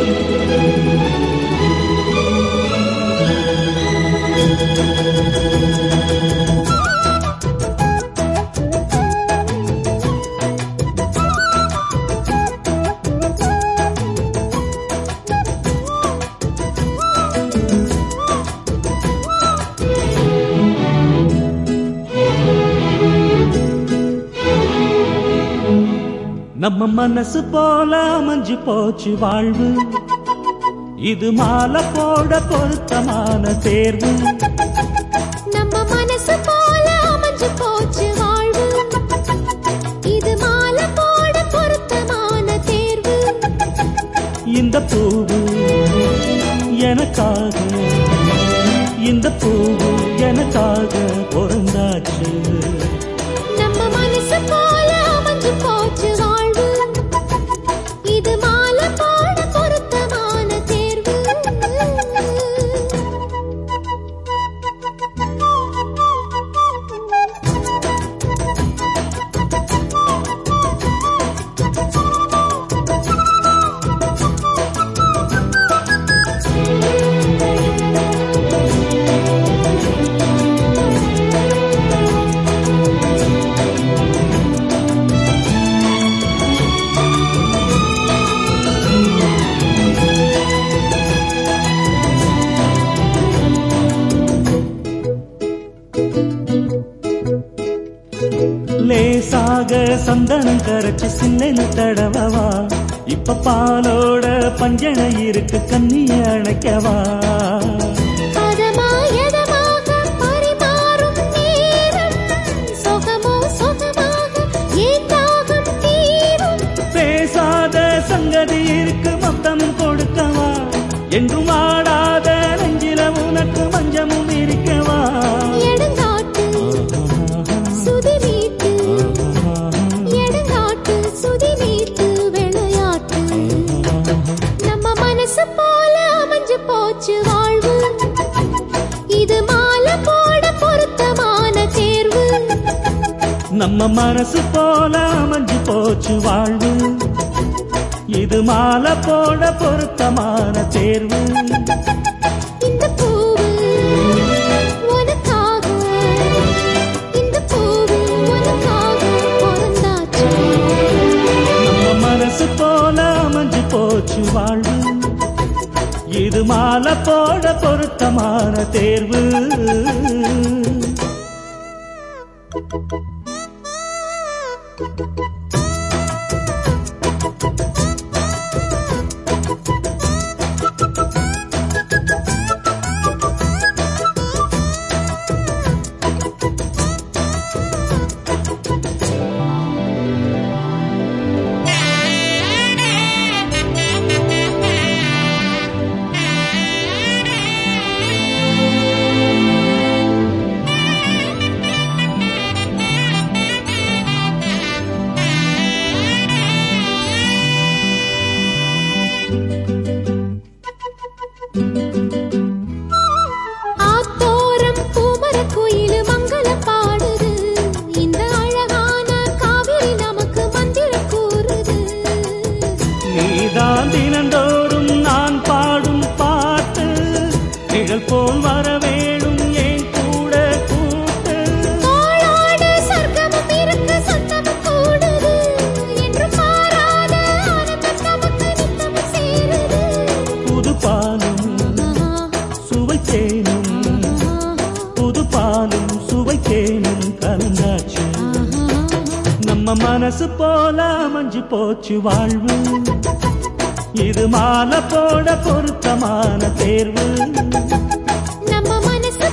Thank you. நம்ம மனசு போல அமைஞ்சு போச்சு வாழ்வு. இது மாலை போட பொருத்தமான தேர்வு. நம்ம மனசு போல அமைஞ்சு போச்சு வாழ்வு. இது மாலை போட பொருத்தமான தேர்வு. இந்த பூவு எனக்காக இந்த பூவு எனக்காக பொருந்தாச்சு லேசாக சந்தனம் கரைச்சு சின்ன தடவவா. இப்ப பாலோட பஞ்சனை இருக்கு கண்ணிய அணைக்கவா. பேசாத சங்கதி இருக்கு மொத்தம் கொடுக்கவா. எங்கும் போச்சு வாழ்வு. இது மாலை போட பொருத்தமான தேர்வு. நம்ம மனசு போல அமைஞ்சு போச்சு வாழ்வு. இது மாலை போட பொருத்தமான தேர்வு. போச்சு வாழ்வு. இது மாலை போட பொருத்தமான தேர்வு Thank you. போல் வர வேணும் ஏன் கூட கூட்டு. புது பாலும் சுவைத்தேனும் புது பாலும் சுவைத்தேனும் கலந்தாச்சு நம்ம மனசு போல அமைஞ்சு போச்சு வாழ்வு. இது மாலை போட பொருத்தமான தேர்வு. நம்ம மனசு